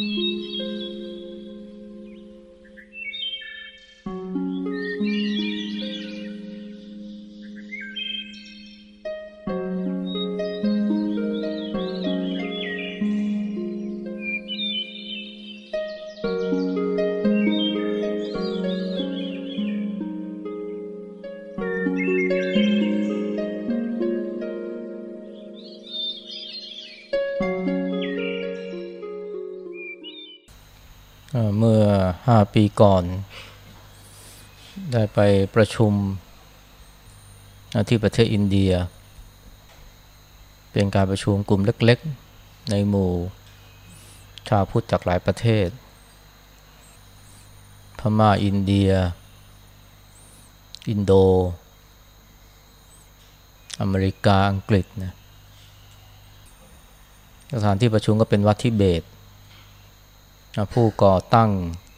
เ5 ปีก่อน ได้ไปประชุมที่ประเทศอินเดีย เป็นการประชุมกลุ่มเล็กๆ ในหมู่ ชาวพุทธจากหลายประเทศ พม่าอินเดีย อินโด อเมริกาอังกฤษนะสถานที่ประชุมก็เป็นวัดที่เบตผู้ก่อตั้ง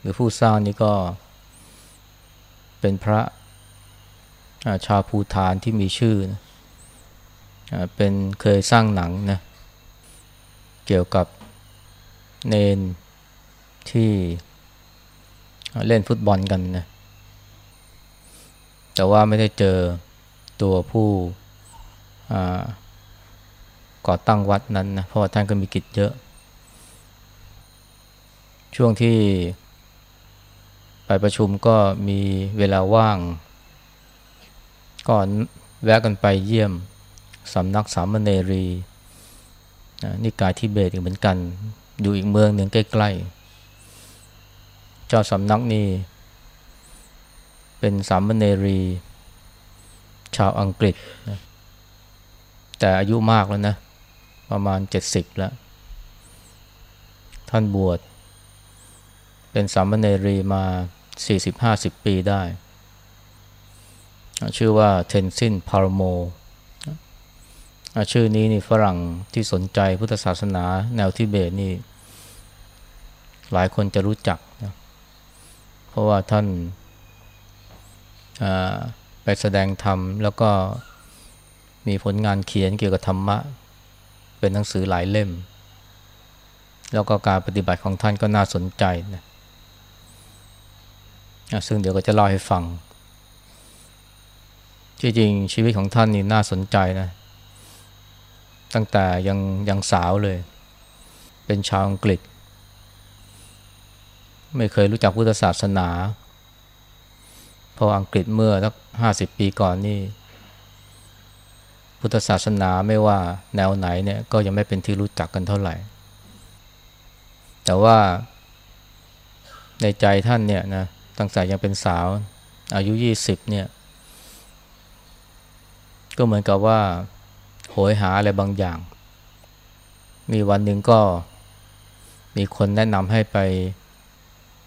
หรือผู้สร้างนี่ก็เป็นพระชาวภูฐานที่มีชื่อนะเป็นเคยสร้างหนังนะเกี่ยวกับเนนที่เล่นฟุตบอลกันนะแต่ว่าไม่ได้เจอตัวผู้ก่อตั้งวัดนั้นนะเพราะท่านก็มีกิจเยอะ ช่วงที่ ไปประชุมก็มีเวลาว่าง ก่อนแวะกันไปเยี่ยมสำนักสามเณรีนิกายทิเบตอีกเหมือนกัน อยู่อีกเมืองหนึ่งใกล้ๆ เจ้าสำนักนี่เป็นสามเณรี ชาวอังกฤษนะแต่อายุมากแล้วนะ ประมาณเจ็ดสิบแล้ว ท่านบวช เป็นสามเณรีมา 40-50 ปีได้ ชื่อว่าเทนซินพารโมชื่อนี้นี่ฝรั่งที่สนใจพุทธศาสนาแนวทิเบตนี่ หลายคนจะรู้จักนะเพราะว่าท่านไปแสดงธรรม แล้วก็มีผลงานเขียนเกี่ยวกับธรรมะ เป็นหนังสือหลายเล่ม แล้วก็การปฏิบัติของท่านก็น่าสนใจนะ ซึ่งเดี๋ยวก็จะเล่าให้ฟังจริงๆชีวิตของท่านนี่น่าสนใจนะ ตั้งแต่ยังยังสาวเลย เป็นชาวอังกฤษ ไม่เคยรู้จักพุทธศาสนา เพราะอังกฤษเมื่อสักห้าสิบปีก่อนนี่ พุทธศาสนาไม่ว่าแนวไหนเนี่ยก็ยังไม่เป็นที่รู้จักกันเท่าไหร่ แต่ว่าในใจท่านเนี่ยนะ ตั้งแต่ยังเป็นสาว อายุยี่สิบเนี่ย ก็เหมือนกับว่า โหยหาอะไรบางอย่าง มีวันหนึ่งก็มีคนแนะนำให้ไป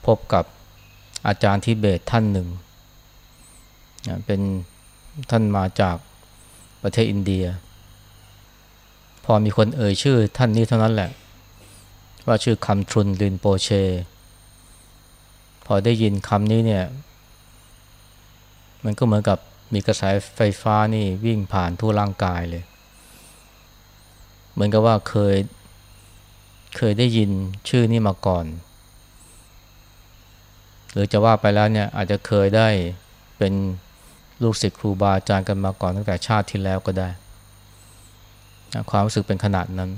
พบกับอาจารย์ทิเบตท่านหนึ่ง เป็นท่านมาจากประเทศอินเดีย พอมีคนเอ่ยชื่อท่านนี้เท่านั้นแหละ ว่าชื่อคำทรุนลินโปเช พอได้ยินคำนี้เนี่ย มันก็เหมือนกับมีกระแสไฟฟ้านี่วิ่งผ่านทั่วร่างกายเลย เหมือนกับว่าเคยเคยได้ยินชื่อนี้มาก่อน หรือจะว่าไปแล้วเนี่ยอาจจะเคยได้เป็นลูกศิษย์ครูบาอาจารย์กันมาก่อนตั้งแต่ชาติที่แล้วก็ได้ ความรู้สึกเป็นขนาดนั้น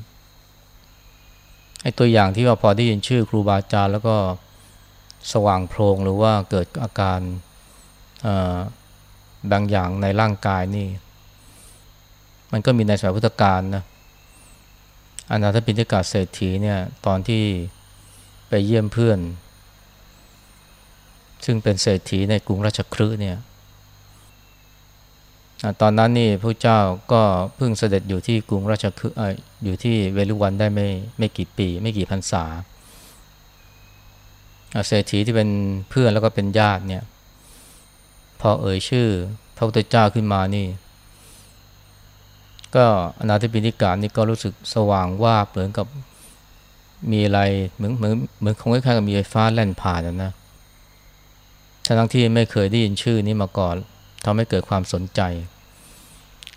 ไอ้ตัวอย่างที่ว่าพอได้ยินชื่อครูบาอาจารย์แล้วก็ สว่างโพลงหรือว่าเกิดอาการบางอย่างในร่างกายนี่ มันก็มีในสมัยพุทธกาลนะอนาถปิฎกาเศรษฐีเนี่ยตอนที่ไปเยี่ยมเพื่อน ซึ่งเป็นเศรษฐีในกรุงราชคฤห์เนี่ยตอนนั้นนี่พระเจ้าก็เพิ่งเสด็จอยู่ที่กรุงราชคฤห์อยู่ที่เวลุวันได้ไม่ไม่กี่ปี ไม่กี่พรรษา เศรษฐีที่เป็นเพื่อนแล้วก็เป็นญาติเนี่ย พอเอ่ยชื่อพระพุทธเจ้าขึ้นมานี่ ก็อนาถปิฎกานี่ก็รู้สึกสว่างว่าเหมือนกับมีอะไรเหมือนเหมือนเหมือนคงคล้ายๆกับมีไฟฟ้าแล่นผ่านนะทั้งที่ไม่เคยได้ยินชื่อนี้มาก่อนทำให้เกิดความสนใจ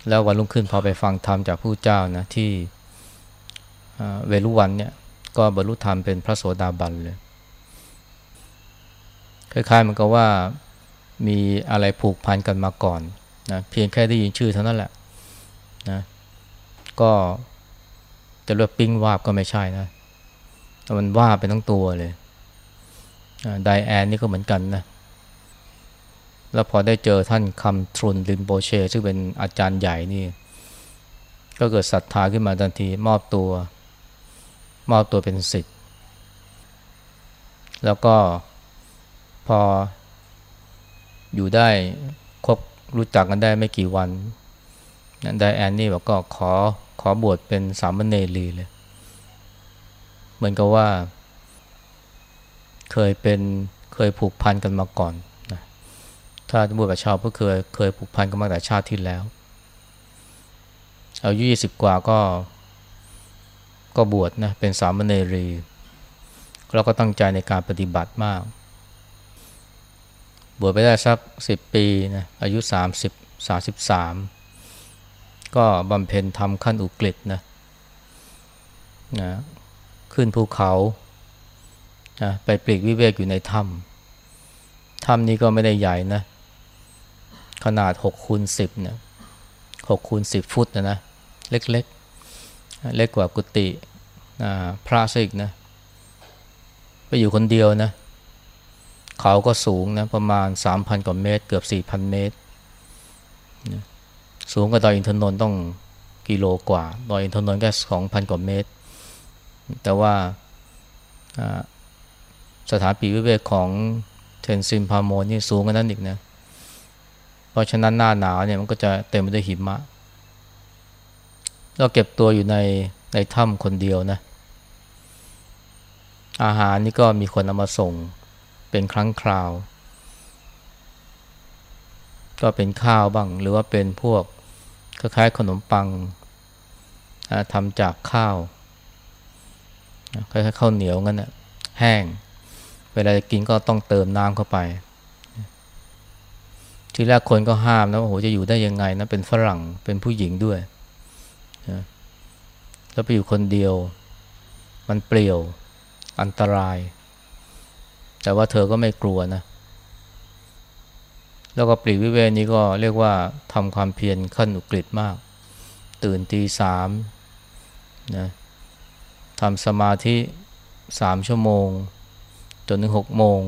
แล้ววันรุ่งขึ้นพอไปฟังธรรมจากผู้เจ้านะที่เวลุวันเนี่ยก็บรรลุธรรมเป็นพระโสดาบันเลย คล้ายๆมันก็ว่ามีอะไรผูกพันกันมาก่อนนะเพียงแค่ได้ยินชื่อเท่านั้นแหละนะก็จะเรียกปิ้งวาบก็ไม่ใช่นะแต่มันว่าเป็นทั้งตัวเลยไดแอนนี่ก็เหมือนกันนะแล้วพอได้เจอท่านคำทรุนลินโบเช ซึ่งเป็นอาจารย์ใหญ่นี่ ก็เกิดศรัทธาขึ้นมาทันทีมอบตัว มอบตัวเป็นสิทธิ์ แล้วก็ ออยู่ได้คบรู้จักกันได้ไม่กี่วันไดแอนนี่บอกก็ขอขอบวชเป็นสามเณรีเลย เหมือนกับว่า เคยเป็นเคยผูกพันกันมาก่อนนะถ้าบวชกับชาวก็เคยเคยผูกพันกันมาแต่ชาติที่แล้วอายุยี่สิบกว่าก็ก็บวชนะเป็นสามเณรีแล้วก็ตั้งใจในการปฏิบัติมาก บวชไปได้สักสิบปีนะอายุสามสิบสามก็บำเพ็ญทำขั้นอุกฤษนะนะขึ้นภูเขานะไปปลีกวิเวกอยู่ในถ้ำถ้ำนี้ก็ไม่ได้ใหญ่นะ ขนาด6คูณ10นะ6คูณ10 ฟุตนะนะ เล็กๆเล็กกว่ากุฏิพระสิกนะ ไปอยู่คนเดียวนะ เขาก็สูงนะประมาณ 3,000 กว่าเมตร เกือบ 4,000 เมตร สูงกว่าดอยอินทนนท์ต้องกิโลกว่า ดอยอินทนนท์แค่สองพันกว่าเมตร แต่ว่าสถานปีวิเวกของเทนซิมพาโมนี่สูงกว่านั้นอีกนะ เพราะฉะนั้นหน้าหนาวเนี่ยมันก็จะเต็มไปด้วยหิมะ เราเก็บตัวอยู่ในในถ้ำคนเดียวนะ อาหารนี่ก็มีคนเอามาส่ง เป็นครั้งคราว ก็เป็นข้าวบ้าง หรือว่าเป็นพวกคล้ายๆขนมปังทำจากข้าวคล้ายๆข้าวเหนียวงั้นนะแห้ง เวลาจะกินก็ต้องเติมน้ำเข้าไป ทีแรกคนก็ห้ามนะว่าโหจะอยู่ได้ยังไงนะเป็นฝรั่งเป็นผู้หญิงด้วยนะแล้วไปอยู่คนเดียว มันเปลี่ยวอันตราย แต่ว่าเธอก็ไม่กลัวนะแล้วก็ปลีกวิเวนี้ก็เรียกว่าทำความเพียรขั้นอุกฤษมาก ตื่นตีสามนะทำสมาธิสามชั่วโมง จนถึงหกโมง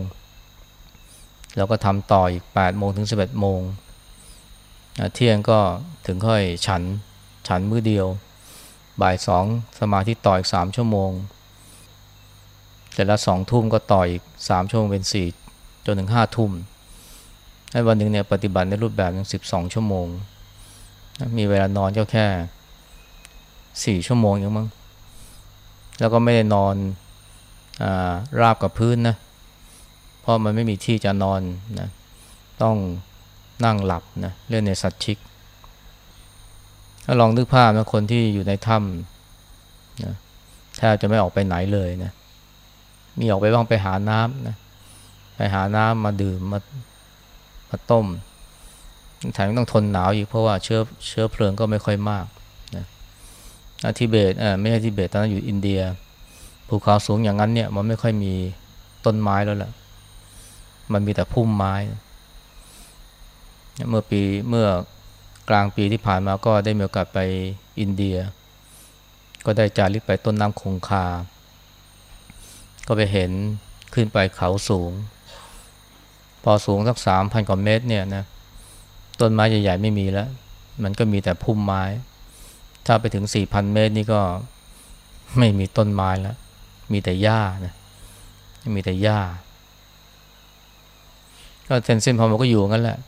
แล้วก็ทำต่ออีกแปดโมงถึงสิบเอ็ดโมงเที่ยงก็ถึงค่อยฉัน ฉันมื้อเดียว บ่ายสองสมาธิต่ออีกสามชั่วโมง เสร็จแล้วสองทุ่มก็ต่ออีกสามชั่วโมงเป็นสี่จนถึงห้าทุ่มให้วันหนึ่งเนี่ยปฏิบัติในรูปแบบหนึ่งสิบสองชั่วโมง มีเวลานอนก็แค่สี่ชั่วโมงอย่างมั้งแล้วก็ไม่ได้นอนอราบกับพื้นนะเพราะมันไม่มีที่จะนอนนะต้องนั่งหลับนะเรื่องในสัตชิกถ้าลองนึกภาพนะคนที่อยู่ในถ้ำนะแทบจะไม่ออกไปไหนเลยนะ มีออกไปบ้างไปหาน้ำนะไปหาน้ำมาดื่มมามาต้มแถมต้องทนหนาวอีกเพราะว่าเชื้อเชื้อเพลิงก็ไม่ค่อยมากนะทิเบตเออไม่ใช่ทิเบตตอนนั้นอยู่อินเดียภูเขาสูงอย่างนั้นเนี่ยมันไม่ค่อยมีต้นไม้แล้วแหละมันมีแต่พุ่มไม้ เมื่อปีเมื่อกลางปีที่ผ่านมาก็ได้มีโอกาสไปอินเดีย ก็ได้จาริกไปต้นน้ำคงคา ก็ไปเห็นขึ้นไปเขาสูง พอสูงสักสามพันกว่าเมตรเนี่ยนะต้นไม้ใหญ่ๆไม่มีแล้ว มันก็มีแต่พุ่มไม้ ถ้าไปถึงสี่พันเมตรนี่ก็ไม่มีต้นไม้แล้ว มีแต่หญ้านะมีแต่หญ้า ก็เซนเซนพอมันก็อยู่งั้นแหละ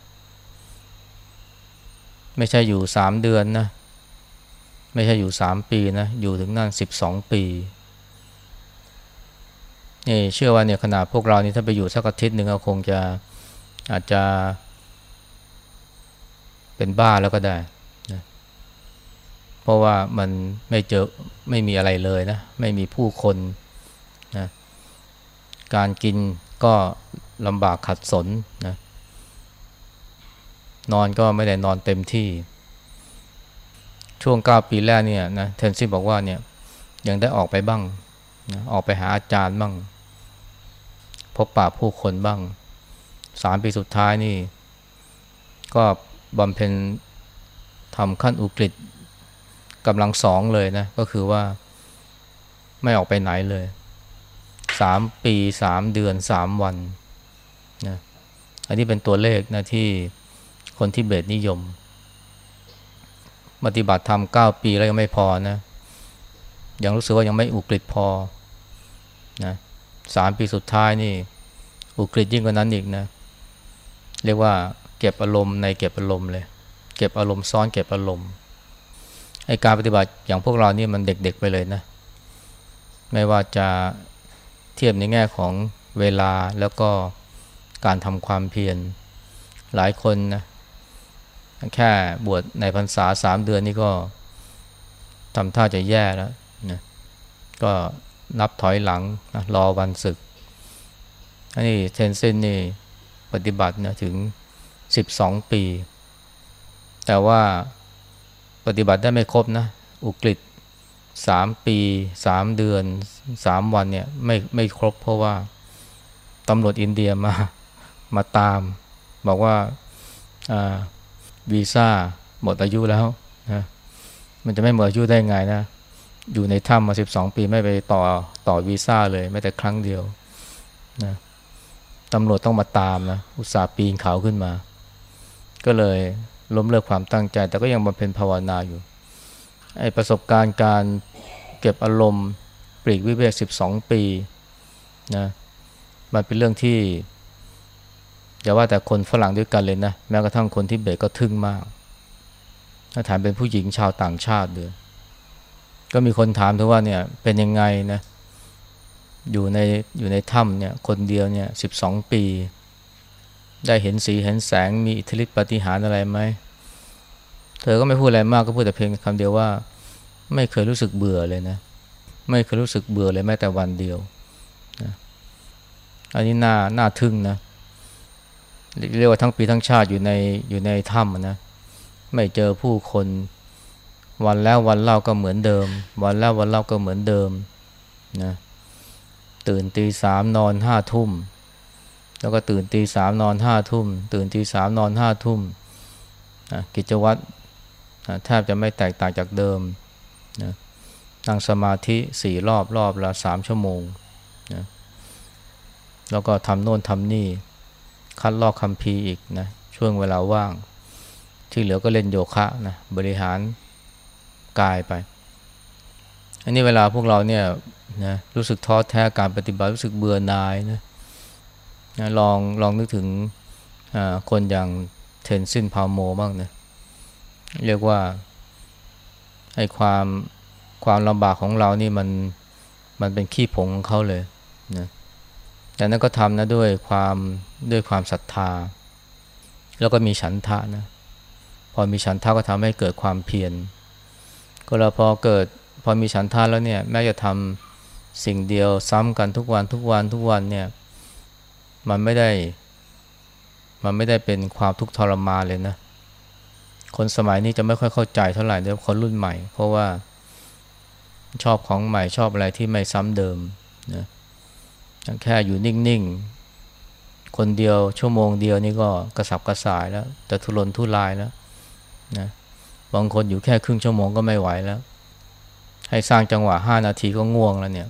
ไม่ใช่อยู่สามเดือนนะ ไม่ใช่อยู่สามปีนะ อยู่ถึงนั่นสิบสองปี นี่เชื่อว่าเนี่ยขนาดพวกเรานี่ถ้าไปอยู่สักอาทิตย์หนึ่งก็คงจะอาจจะ เป็นบ้าแล้วก็ได้นะเพราะว่ามันไม่เจอไม่มีอะไรเลยนะ ไม่มีผู้คนนะการกินก็ลำบากขัดสนนะนอนก็ไม่ได้นอนเต็มที่ ช่วงเก้าปีแรกเนี่ยนะเทนซี่บอกว่าเนี่ยยังได้ออกไปบ้างนะออกไปหาอาจารย์บ้าง พบปะผู้คนบ้างสามปีสุดท้ายนี่ ก็บำเพ็ญทำขั้นอุกฤษกำลังสองเลยนะ ก็คือว่าไม่ออกไปไหนเลยสามปีสามเดือนสามวันนะอันนี้เป็นตัวเลขนะที่คนที่เบตนิยม ปฏิบัติธรรมเก้าปีแล้วยังไม่พอนะ ยังรู้สึกว่ายังไม่อุกฤษพอนะ สามปีสุดท้ายนี่อุกฤษยิ่งกว่านั้นอีกนะ เรียกว่าเก็บอารมณ์ในเก็บอารมณ์เลย เก็บอารมณ์ซ้อนเก็บอารมณ์ไอการปฏิบัติอย่างพวกเรานี่มันเด็กๆไปเลยนะ ไม่ว่าจะเทียบในแง่ของเวลาแล้วก็การทำความเพียรหลายคนนะแค่บวชในพรรษาสามเดือนนี่ก็ทำท่าจะแย่แล้วนะก็ นับถอยหลังนะรอวันศึกอันนี้เทนเซนนี่ปฏิบัตินะถึง 12 ปี แต่ว่าปฏิบัติได้ไม่ครบนะ อุกฤษสามปีสามเดือนสามวันเนี่ยไม่ไม่ครบเพราะว่าตำรวจอินเดียมามาตาม บอกว่าวีซ่าหมดอายุแล้วนะมันจะไม่หมดอายุได้ไงนะ อยู่ในถ้ำมาสิบสองปีไม่ไปต่อต่อวีซ่าเลยไม่แต่ครั้งเดียวนะตำรวจต้องมาตามนะอุตส่าห์ปีนเขาขึ้นมา ก็เลยล้มเลิกความตั้งใจ แต่ก็ยังบำเพ็ญภาวนาอยู่ไอประสบการณ์การเก็บอารมณ์ปลีกวิเวกสิบสองปีนะมันเป็นเรื่องที่อย่าว่าแต่คนฝรั่งด้วยกันเลยนะ แม้กระทั่งคนที่เบกก็ทึ่งมาก ถ้าถามเป็นผู้หญิงชาวต่างชาติด้วย ก็มีคนถามถึงว่าเนี่ยเป็นยังไงนะอยู่ในอยู่ในถ้ำเนี่ยคนเดียวเนี่ยสิบสองปี ได้เห็นสีเห็นแสงมีอิทธิฤทธิปฏิหารอะไรไหมเธอก็ไม่พูดอะไรมากก็พูดแต่เพียงคำเดียวว่า ไม่เคยรู้สึกเบื่อเลยนะ ไม่เคยรู้สึกเบื่อเลยแม้แต่วันเดียวนะอันนี้น่าน่าทึ่งนะเรียกว่าทั้งปีทั้งชาติอยู่ในอยู่ในถ้ำนะไม่เจอผู้คน วันแล้ววันเล่าก็เหมือนเดิม วันแล้ววันเล่าก็เหมือนเดิมนะตื่นตีสามนอนห้าทุ่ม แล้วก็ตื่นตีสามนอนห้าทุ่ม ตื่นตีสามนอนห้าทุ่มกิจวัตรแทบจะไม่แตกต่างจากเดิมนะนั่งสมาธิสี่รอบรอบละสามชั่วโมงนะแล้วก็ทำโน่นทำนี่ คัดลอกคำพีอีกนะช่วงเวลาว่าง ที่เหลือก็เล่นโยคะนะบริหาร กายไป อันนี้เวลาพวกเราเนี่ยนะรู้สึกท้อแท้การปฏิบัติรู้สึกเบื่อหน่ายนะนะลองลองนึกถึงคนอย่างเทนซินพาวโมบ้างนะเรียกว่าไอ้ความความลำบากของเรานี่มันมันเป็นขี้ผงของเขาเลยนะแต่นั้นก็ทำนะด้วยความด้วยความศรัทธา แล้วก็มีฉันทะนะพอมีฉันทะก็ทำให้เกิดความเพียร ก็แล้วพอเกิดพอมีฉันทะแล้วเนี่ยแม้จะทำสิ่งเดียวซ้ำกันทุกวันทุกวันทุกวันเนี่ยมันไม่ได้มันไม่ได้เป็นความทุกข์ทรมานเลยนะ คนสมัยนี้จะไม่ค่อยเข้าใจเท่าไหร่เดี๋ยวคนรุ่นใหม่ เพราะว่าชอบของใหม่ชอบอะไรที่ไม่ซ้ำเดิมนะแค่อยู่นิ่งๆ คนเดียวชั่วโมงเดียวนี่ก็กระสับกระส่ายแล้วแต่ทุรนทุรายแล้วนะ บางคนอยู่แค่ครึ่งชั่วโมงก็ไม่ไหวแล้ว ให้สร้างจังหวะห้านาทีก็ง่วงแล้วเนี่ย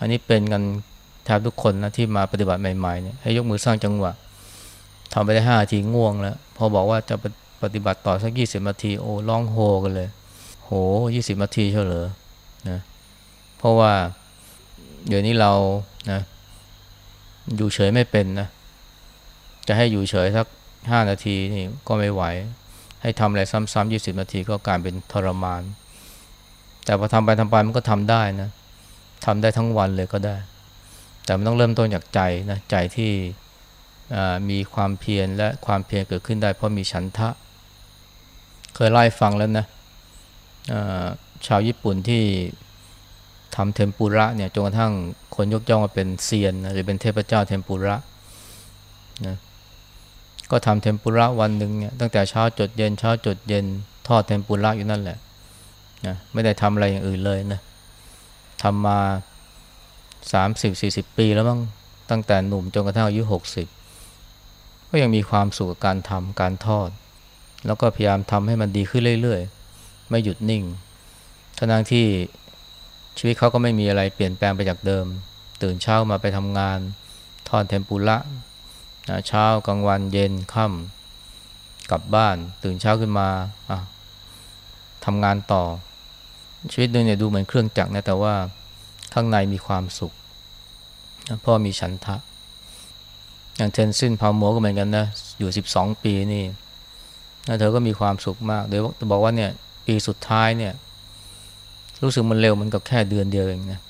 อันนี้เป็นกันแทบทุกคนนะที่มาปฏิบัติใหม่ๆเนี่ยให้ยกมือสร้างจังหวะทำไปได้ห้านาทีง่วงแล้ว พอบอกว่าจะปฏิบัติต่อสักยี่สิบนาทีโอ้ร้องโฮกันเลย โหยี่สิบนาทีเฉลอนะเพราะว่าเดี๋ยวนี้เรานะอยู่เฉยไม่เป็นนะ จะให้อยู่เฉยสักห้านาทีนี่ก็ไม่ไหว ให้ทำอะไรซ้ำๆยี่สิบนาทีก็กลายเป็นทรมาน แต่พอทำไปทำไปมันก็ทำได้นะทำได้ทั้งวันเลยก็ได้ แต่มันต้องเริ่มต้นจากใจนะใจที่มีความเพียรและความเพียรเกิดขึ้นได้ เพราะมีฉันทะ เคยไล่ฟังแล้วนะชาวญี่ปุ่นที่ทำเทมปุระเนี่ยจนกระทั่งคนยกย่องว่าเป็นเซียนหรือเป็นเทพเจ้าเทมปุระนะ ก็ทำเทมปุระวันหนึ่งเนี่ยตั้งแต่เช้าจดเย็นเช้าจดเย็นทอดเทมปุระอยู่นั่นแหละนะไม่ได้ทำอะไรอย่างอื่นเลยนะทำมาสามสิบสี่สิบปีแล้วมั้งตั้งแต่หนุ่มจนกระทั่งอายุหกสิบก็ยังมีความสุขกับการทำการทอด แล้วก็พยายามทำให้มันดีขึ้นเรื่อยๆ ไม่หยุดนิ่งทั้งที่ชีวิตเขาก็ไม่มีอะไรเปลี่ยนแปลงไปจากเดิม ตื่นเช้ามาไปทำงาน ทอดเทมปุระ เช้ากลางวันเย็นค่ำกลับบ้าน ตื่นเช้าขึ้นมาทำงานต่อ ชีวิตนึงเนี่ยดูเหมือนเครื่องจักรนะแต่ว่าข้างในมีความสุขพราะมีฉันทะ อย่างเทนซินพาวโมก็เหมือนกันนะ อยู่ 12 ปีนี่เธอก็มีความสุขมาก โดยบอกว่าเนี่ยปีสุดท้ายเนี่ย รู้สึกมันเร็วมันก็แค่เดือนเดียวเองนะ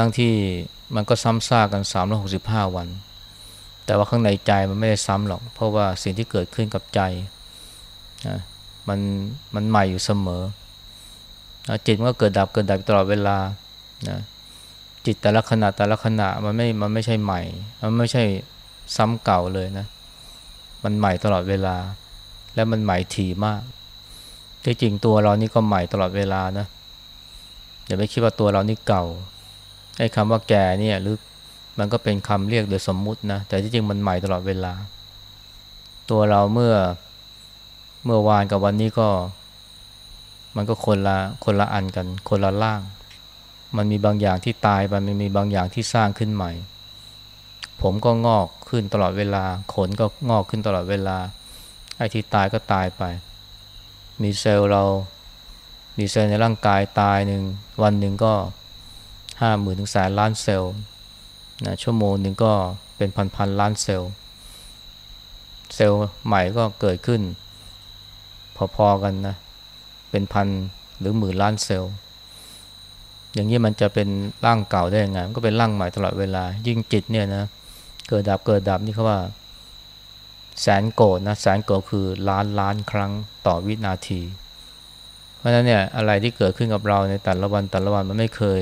ทั้งที่มันก็ซ้ำซากกัน 365 วัน แต่ว่าข้างในใจมันไม่ได้ซ้ำหรอก เพราะว่าสิ่งที่เกิดขึ้นกับใจนะมันมันใหม่อยู่เสมอจิตมันก็เกิดดับเกิดดับตลอดเวลานะจิตแต่ละขณะแต่ละขณะมันไม่ มันไม่ใช่ใหม่ มันไม่ใช่ซ้ำเก่าเลยนะ มันใหม่ตลอดเวลา และมันใหม่ถี่มาก ที่จริงตัวเรานี่ก็ใหม่ตลอดเวลานะอย่าไปคิดว่าตัวเรานี่เก่าไอ้คำว่าแก่เนี่ยหรือ มันก็เป็นคำเรียกโดยสมมุตินะ แต่ที่จริงมันใหม่ตลอดเวลา ตัวเราเมื่อเมื่อวานกับวันนี้ก็ มันก็คนละคนละอันกัน คนละล่าง มันมีบางอย่างที่ตายไปมันมีบางอย่างที่สร้างขึ้นใหม่ ผมก็งอกขึ้นตลอดเวลา ขนก็งอกขึ้นตลอดเวลา ไอ้ที่ตายก็ตายไป มีเซลล์เรา มีเซลล์ในร่างกายตายหนึ่งวันหนึ่งก็ห้าหมื่นถึงแสนล้านเซลล์ นะชั่วโมงหนึ่งก็เป็นพันพันล้านเซลล์ เซลล์ใหม่ก็เกิดขึ้น พอๆกันนะ เป็นพันหรือหมื่นล้านเซลล์ อย่างนี้มันจะเป็นร่างเก่าได้ยังไงมันก็เป็นร่างใหม่ตลอดเวลา ยิ่งจิตเนี่ยนะเกิดดับเกิดดับนี่เขาว่า แสนโกดนะแสนโกดคือล้านล้านครั้งต่อวินาที เพราะฉะนั้นเนี่ยอะไรที่เกิดขึ้นกับเราในแต่ละวันแต่ละวันมันไม่เคย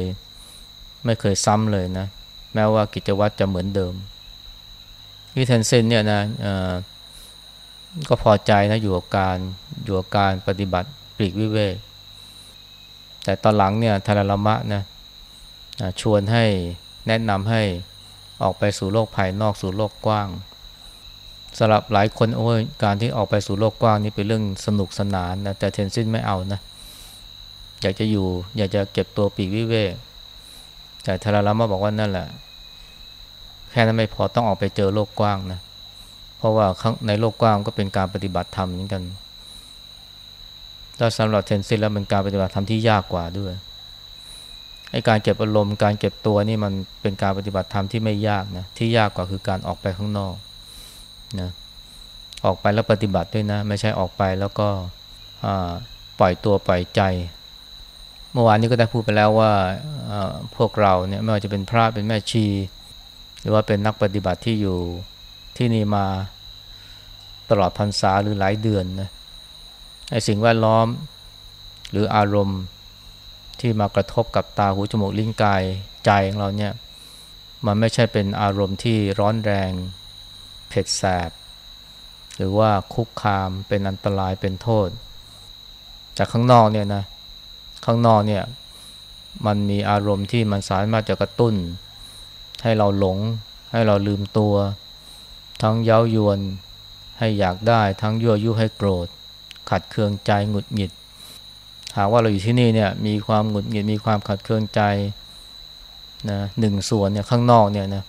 ไม่เคยซ้ำเลยนะ แม้ว่ากิจวัตรจะเหมือนเดิมวิเทนเซนเนี่ยนะก็พอใจนะอยู่กับการอยู่กับการปฏิบัติปลีกวิเวกแต่ตอนหลังเนี่ยทาราลมะนะชวนให้แนะนำให้ออกไปสู่โลกภายนอกสู่โลกกว้างสำหรับหลายคนโอ้ยการที่ออกไปสู่โลกกว้างนี่เป็นเรื่องสนุกสนานนะแต่เทนซินไม่เอานะอยากจะอยู่อยากจะเก็บตัวปีกวิเวก แต่ทาราลามาบอกว่านั่นแหละ แค่นั้นไม่พอต้องออกไปเจอโลกกว้างนะ เพราะว่าในโลกกว้างก็เป็นการปฏิบัติธรรมเหมือนกันแล้วสำหรับเทนซินแล้วเป็นการปฏิบัติธรรมที่ยากกว่าด้วยไอ้การเก็บอารมณ์การเก็บตัวนี่มันเป็นการปฏิบัติธรรมที่ไม่ยากนะที่ยากกว่าคือการออกไปข้างนอกนะออกไปแล้วปฏิบัติด้วยนะ ไม่ใช่ออกไปแล้วก็ปล่อยตัวปล่อยใจ เมื่อวานนี้ก็ได้พูดไปแล้วว่าพวกเราเนี่ยไม่ว่าจะเป็นพระเป็นแม่ชี หรือว่าเป็นนักปฏิบัติที่อยู่ที่นี่มาตลอดพรรษาหรือหลายเดือนนะไอ้สิ่งแวดล้อมหรืออารมณ์ที่มากระทบกับตาหูจมูกลิ้นกายใจของเราเนี่ยมันไม่ใช่เป็นอารมณ์ที่ร้อนแรง เผ็ดแสบ หรือว่าคุกคามเป็นอันตรายเป็นโทษ จากข้างนอกเนี่ยนะ ข้างนอกเนี่ยมันมีอารมณ์ที่มันสามารถจะกระตุ้น ให้เราหลง ให้เราลืมตัว ทั้งเย้ายวนให้อยากได้ทั้งยั่วยุให้โกรธ ขัดเคืองใจหงุดหงิด หากว่าเราอยู่ที่นี่เนี่ยมีความหงุดหงิดมีความขัดเคืองใจนะหนึ่งส่วนเนี่ยข้างนอกเนี่ยนะ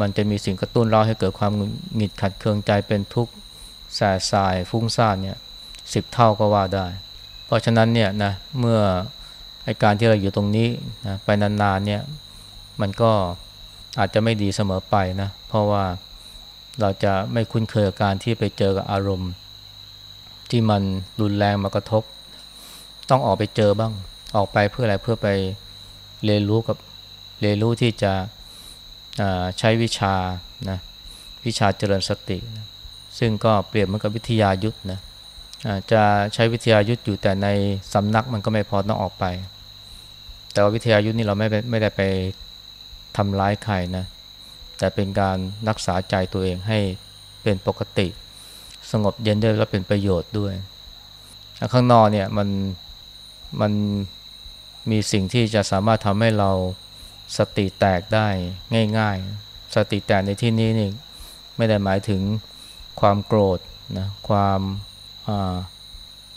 มันจะมีสิ่งกระตุ้นเราให้เกิดความหงุดหงิดขัดเคืองใจเป็นทุกข์แสบสายฟุ้งซ่านเนี่ยสิบเท่าก็ว่าได้ เพราะฉะนั้นเนี่ยนะเมื่อไอการที่เราอยู่ตรงนี้นะไปนานๆเนี่ยมันก็อาจจะไม่ดีเสมอไปนะเพราะว่าเราจะไม่คุ้นเคยกับการที่ไปเจอกับอารมณ์ ที่มันรุนแรงมากระทบ ต้องออกไปเจอบ้าง ออกไปเพื่ออะไรเพื่อไปเรียนรู้กับเรียนรู้ที่จะใช้วิชานะวิชาเจริญสตินะซึ่งก็เปรียบเหมือนกับวิทยายุทธนะ จะใช้วิทยายุทธอยู่แต่ในสำนักมันก็ไม่พอต้องออกไป แต่ว่าวิทยายุทธนี่เราไม่ไม่ได้ไปทำร้ายใครนะ แต่เป็นการรักษาใจตัวเองให้เป็นปกติ สงบเย็นด้วยและเป็นประโยชน์ด้วย ข้างนอกเนี่ยมันมันมีสิ่งที่จะสามารถทำให้เราสติแตกได้ง่ายๆ สติแตกในที่นี้นี่ไม่ได้หมายถึงความโกรธนะความ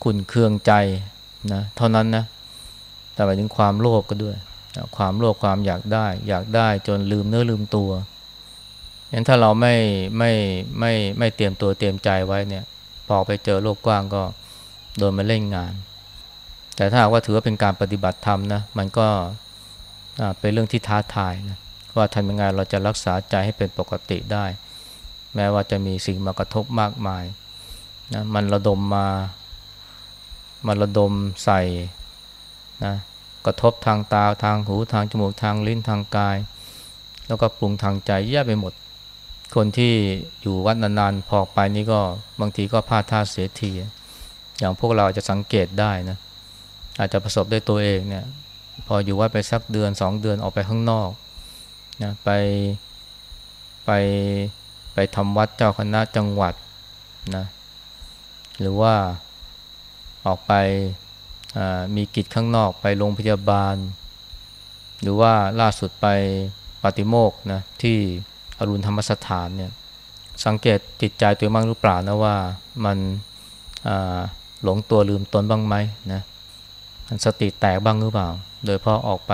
ขุนเคืองใจนะเท่านั้นนะแต่หมายถึงความโลภก็ด้วย ความโลภความอยากได้ อยากได้จนลืมเนื้อลืมตัวงั้นถ้าเราไม่ไม่ไม่ไม่เตรียมตัวเตรียมใจไว้เนี่ย พอไปเจอโลกกว้างก็โดนมาเล่นงาน แต่ถ้าว่าถือว่าเป็นการปฏิบัติธรรมนะ มันก็เป็นเรื่องที่ท้าทายนะว่าทำยังไงเราจะรักษาใจให้เป็นปกติได้ แม้ว่าจะมีสิ่งมากระทบมากมาย นะมันระดมมา มันระดมใส่นะกระทบทางตาทางหูทางจมูกทางลิ้นทางกาย แล้วก็ปรุงทางใจแย่ไปหมด คนที่อยู่วัดนานๆพอไปนี่ก็บางทีก็พลาดท่าเสียที อย่างพวกเราจะสังเกตได้นะอาจจะประสบด้วยตัวเองเนี่ยพออยู่วัดไปสักเดือนสองเดือนออกไปข้างนอกนะไปไปไปทำวัดเจ้าคณะจังหวัดนะ หรือว่าออกไปมีกิจข้างนอกไปโรงพยาบาล หรือว่าล่าสุดไปปฏิโมกนะที่อรุณธรรมสถานเนี่ยสังเกตจิตใจตัวบ้างหรือเปล่านะว่ามันหลงตัวลืมตนบ้างไหมนะมันสติแตกบ้างหรือเปล่า โดยพราะออกไป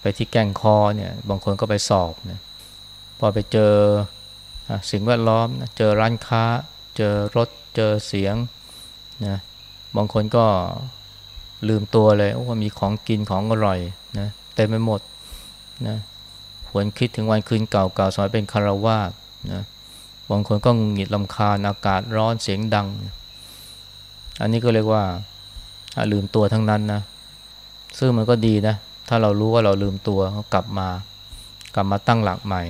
ไปที่แก่งคอเนี่ยบางคนก็ไปสอบนี่ยพอไปเจอสิ่งแวดล้อมเจอร้านค้า เจอรถ เจอเสียงนะบางคนก็ลืมตัวเลยว่ามีของกินของอร่อยนะเต็มไปหมดนะหวนคิดถึงวันคืนเก่าๆสมัยเป็นคารวาสนะบางคนก็งหงิดลำคาญอากาศร้อนเสียงดัง อันนี้ก็เรียกว่าลืมตัวทั้งนั้นนะซึ่งมันก็ดีนะ ถ้าเรารู้ว่าเราลืมตัวก็กลับมา กลับมาตั้งหลักใหม่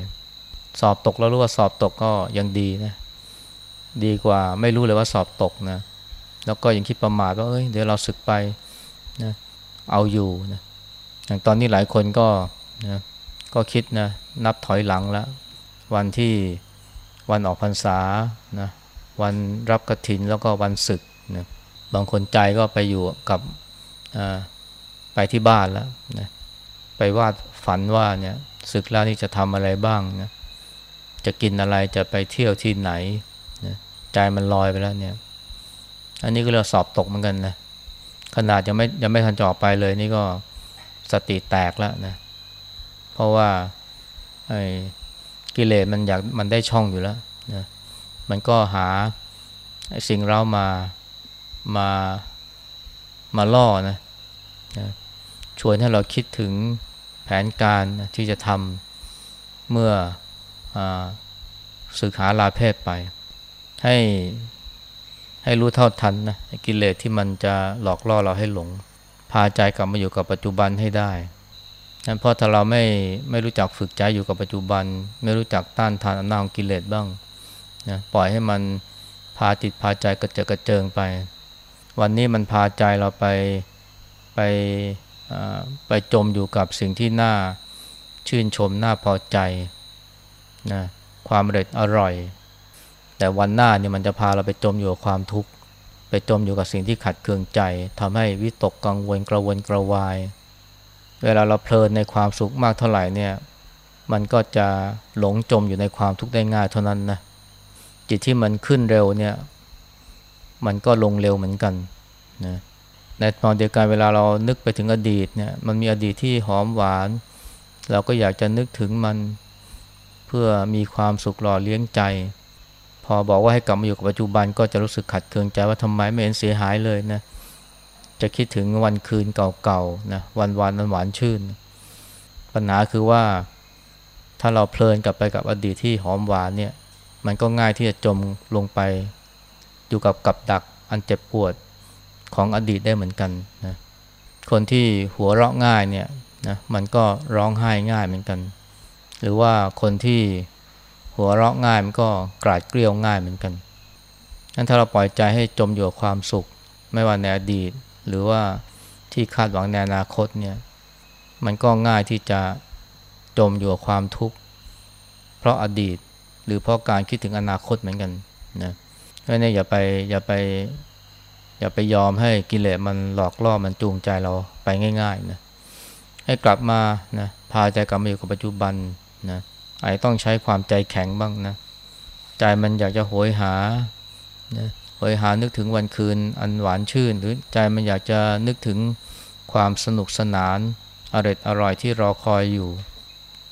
สอบตกแล้วรู้ว่าสอบตกก็ยังดีนะ ดีกว่าไม่รู้เลยว่าสอบตกนะแล้วก็ยังคิดประมาทว่าเอ้ยเดี๋ยวเราศึกไปนะเอาอยู่นะอย่างตอนนี้หลายคนก็นะก็คิดนะนับถอยหลังแล้ว วันที่วันออกพรรษานะวันรับกระถินแล้วก็วันศึกนะบางคนใจก็ไปอยู่กับไปที่บ้านแล้วนะไปวาดฝันว่าเนี่ยศึกแล้วนี่จะทำอะไรบ้างนะจะกินอะไรจะไปเที่ยวที่ไหน ใจมันลอยไปแล้วเนี่ย อันนี้ก็เราสอบตกเหมือนกันนะ ขนาดยังไม่ยังไม่ทันจอไปเลย นี่ก็สติแตกแล้วนะ เพราะว่าไอ้กิเลสมันอยากมันได้ช่องอยู่แล้วนะ มันก็หาสิ่งเรามามามาล่อนะนะชวนให้เราคิดถึงแผนการที่จะทำเมื่ออศึกหาลาเพศไป ให้ให้รู้เท่าทันนะกิเลสที่มันจะหลอกล่อเราให้หลง พาใจกลับมาอยู่กับปัจจุบันให้ได้นั้นเพราะถ้าเราไม่ไม่รู้จักฝึกใจอยู่กับปัจจุบัน ไม่รู้จักต้านทานอำนาจของกิเลสบ้างนะปล่อยให้มันพาจิตพาใจกระเจิดกระเจิงไป วันนี้มันพาใจเราไปไปไปจมอยู่กับสิ่งที่น่าชื่นชมน่าพอใจนะความเร็ดอร่อย แต่วันหน้าเนี่ยมันจะพาเราไปจมอยู่กับความทุกข์ไปจมอยู่กับสิ่งที่ขัดเคืองใจทำให้วิตกกังวลกระวนกระวาย เวลาเราเพลินในความสุขมากเท่าไหร่เนี่ยมันก็จะหลงจมอยู่ในความทุกข์ได้ง่ายเท่านั้นนะจิตที่มันขึ้นเร็วเนี่ยมันก็ลงเร็วเหมือนกันนะในตอนเดียวกันเวลาเรานึกไปถึงอดีตเนี่ยมันมีอดีตที่หอมหวาน เราก็อยากจะนึกถึงมันเพื่อมีความสุขหล่อเลี้ยงใจ พอบอกว่าให้กลับมาอยู่กับปัจจุบันก็จะรู้สึกขัดเคืองใจว่าทำไมไม่เห็นเสียหายเลยนะจะคิดถึงวันคืนเก่าๆนะวันวานนั้นหวานชื่น ปัญหาคือว่าถ้าเราเพลินกลับไปกับอดีตที่หอมหวานเนี่ย มันก็ง่ายที่จะจมลงไป อยู่กับกับดักอันเจ็บปวดของอดีตได้เหมือนกันนะคนที่หัวเราะง่ายเนี่ยนะมันก็ร้องไห้ง่ายเหมือนกัน หรือว่าคนที่ หัวเราะง่ายมันก็กราดเกลียวง่ายเหมือนกันนั้นถ้าเราปล่อยใจให้จมอยู่กับความสุข ไม่ว่าในอดีต หรือว่าที่คาดหวังในอนาคตเนี่ยมันก็ง่ายที่จะจมอยู่กับความทุกข์ เพราะอดีตหรือเพราะการคิดถึงอนาคตเหมือนกันนะเพราะนี่อย่าไปอย่าไปอย่าไปยอมให้กิเลสมันหลอกล่อมันจูงใจเราไปง่ายๆนะให้กลับมานะพาใจกลับมาอยู่กับปัจจุบันนะ ไอต้องใช้ความใจแข็งบ้างนะ ใจมันอยากจะโหยหานะโหยหานึกถึงวันคืนอันหวานชื่น หรือใจมันอยากจะนึกถึงความสนุกสนานอร่อยอร่อยที่รอคอยอยู่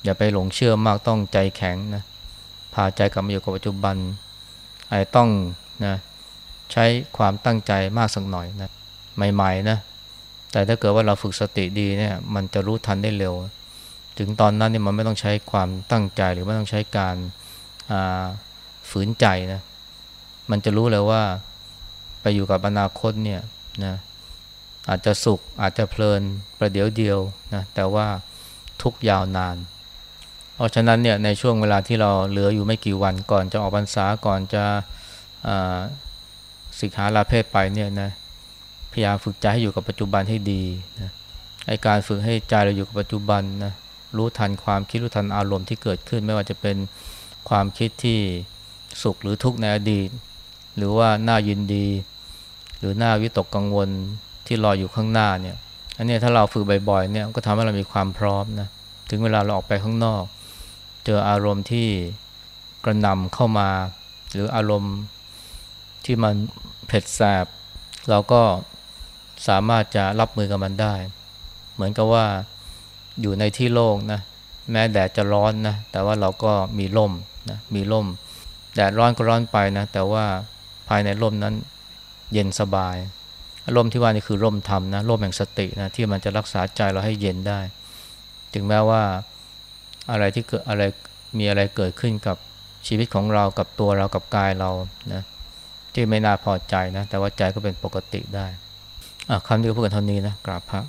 อย่าไปหลงเชื่อมากต้องใจแข็งนะพาใจกลับมาอยู่กับปัจจุบันไอ้ต้องนะใช้ความตั้งใจมากสักหน่อยนะใหม่ๆนะแต่ถ้าเกิดว่าเราฝึกสติดีเนี่ยมันจะรู้ทันได้เร็ว ถึงตอนนั้นเนี่ยมันไม่ต้องใช้ความตั้งใจหรือไม่ต้องใช้การฝืนใจนะมันจะรู้เลยว่าไปอยู่กับอนาคตเนี่ยนะอาจจะสุขอาจจะเพลินประเดี๋ยวเดียวนะแต่ว่าทุกยาวนาน เพราะฉะนั้นเนี่ยในช่วงเวลาที่เราเหลืออยู่ไม่กี่วันก่อนจะออกพรรษาก่อนจะสิกขาลาเพศไปเนี่ยนะพยายามฝึกใจให้อยู่กับปัจจุบันให้ดีนะไอการฝึกให้ใจเราอยู่กับปัจจุบันนะ รู้ทันความคิดรู้ทันอารมณ์ที่เกิดขึ้น ไม่ว่าจะเป็นความคิดที่สุขหรือทุกข์ในอดีต หรือว่าน่ายินดี หรือน่าวิตกกังวลที่รออยู่ข้างหน้าเนี่ยอันนี้ถ้าเราฝึกบ่อยๆเนี่ยก็ทำให้เรามีความพร้อมนะถึงเวลาเราออกไปข้างนอก เจออารมณ์ที่กระนำเข้ามา หรืออารมณ์ที่มันเผ็ดแสบเราก็สามารถจะรับมือกับมันได้ เหมือนกับว่า อยู่ในที่โล่งนะแม้แดดจะร้อนนะแต่ว่าเราก็มีร่มนะมีร่ม แดดร้อนก็ร้อนไปนะแต่ว่าภายในร่มนั้นเย็นสบายร่มที่ว่านี่คือร่มธรรมนะร่มแห่งสตินะที่มันจะรักษาใจเราให้เย็นได้ ถึงแม้ว่าอะไรที่เกิดอะไรมีอะไรเกิดขึ้นกับชีวิตของเรากับตัวเรากับกายเรานะที่ไม่น่าพอใจนะแต่ว่าใจก็เป็นปกติได้คำนี้ก็พูดกันเท่านี้นะกราบพระ